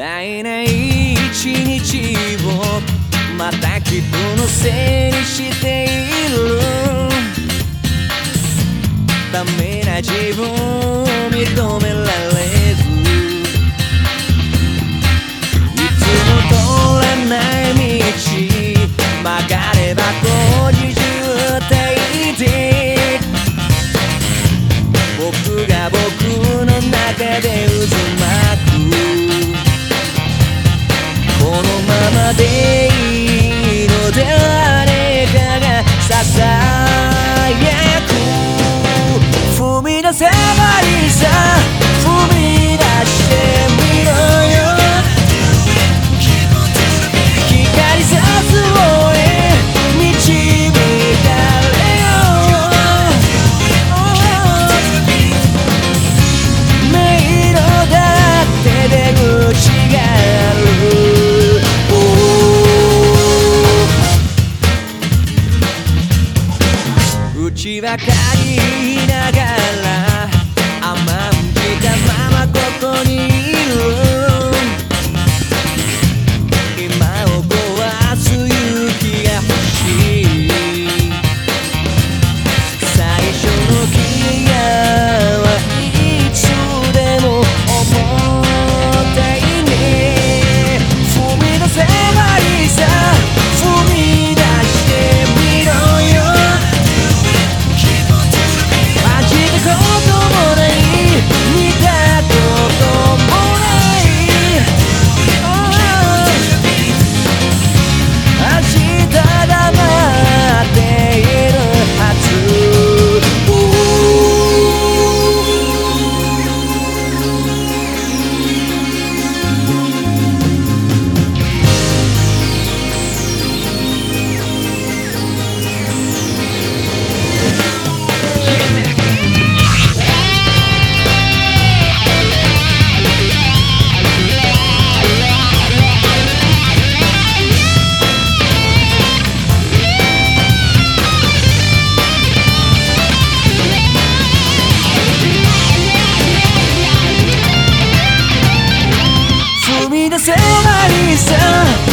さいない一日をまた人のせいにしている。ダメな自分を認められず。いつも通らない道曲がれば工事渋滞で僕が僕の中でばかり言いながらせないさ